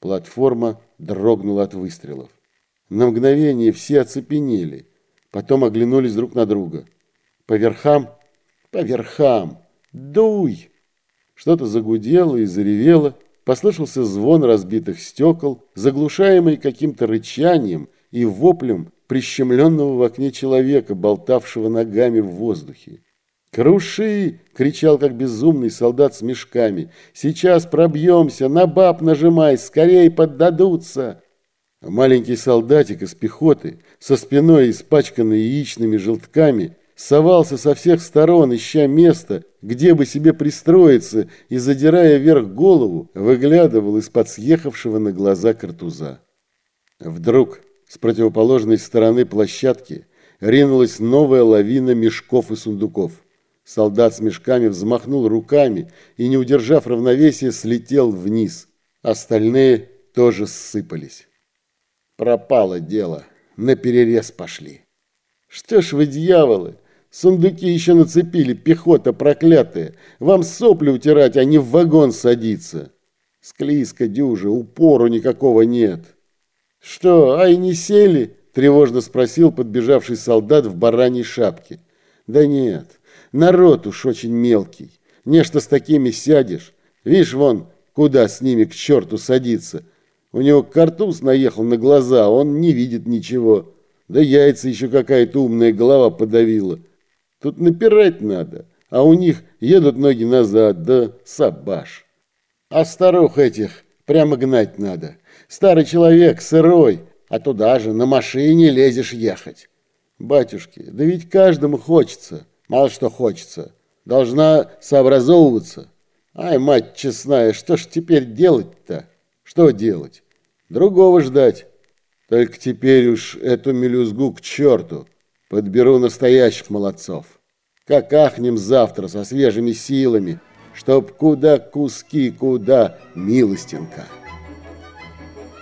Платформа дрогнула от выстрелов. На мгновение все оцепенели, потом оглянулись друг на друга. По верхам, по верхам, дуй! Что-то загудело и заревело, послышался звон разбитых стекол, заглушаемый каким-то рычанием и воплем прищемленного в окне человека, болтавшего ногами в воздухе. «Круши!» — кричал, как безумный солдат с мешками. «Сейчас пробьемся! На баб нажимай! Скорей поддадутся!» Маленький солдатик из пехоты, со спиной испачканной яичными желтками, совался со всех сторон, ища место, где бы себе пристроиться, и, задирая вверх голову, выглядывал из-под съехавшего на глаза картуза. Вдруг с противоположной стороны площадки ринулась новая лавина мешков и сундуков. Солдат с мешками взмахнул руками и, не удержав равновесия, слетел вниз. Остальные тоже ссыпались. Пропало дело. На перерез пошли. Что ж вы, дьяволы, сундуки еще нацепили, пехота проклятая. Вам сопли утирать, а не в вагон садиться. Склизко дюжа, упору никакого нет. Что, ай не сели? Тревожно спросил подбежавший солдат в бараньей шапке. Да нет, Народ уж очень мелкий. Нечто с такими сядешь. Видишь, вон, куда с ними к черту садиться. У него картуз наехал на глаза, он не видит ничего. Да яйца еще какая-то умная голова подавила. Тут напирать надо, а у них едут ноги назад, да сабаш. А старух этих прямо гнать надо. Старый человек, сырой, а туда же на машине лезешь ехать. Батюшки, да ведь каждому хочется. Мало что хочется. Должна сообразовываться. Ай, мать честная, что ж теперь делать-то? Что делать? Другого ждать. Только теперь уж эту мелюзгу к черту. Подберу настоящих молодцов. Как ахнем завтра со свежими силами, чтоб куда куски, куда милостинка.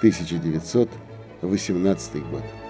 1918 год.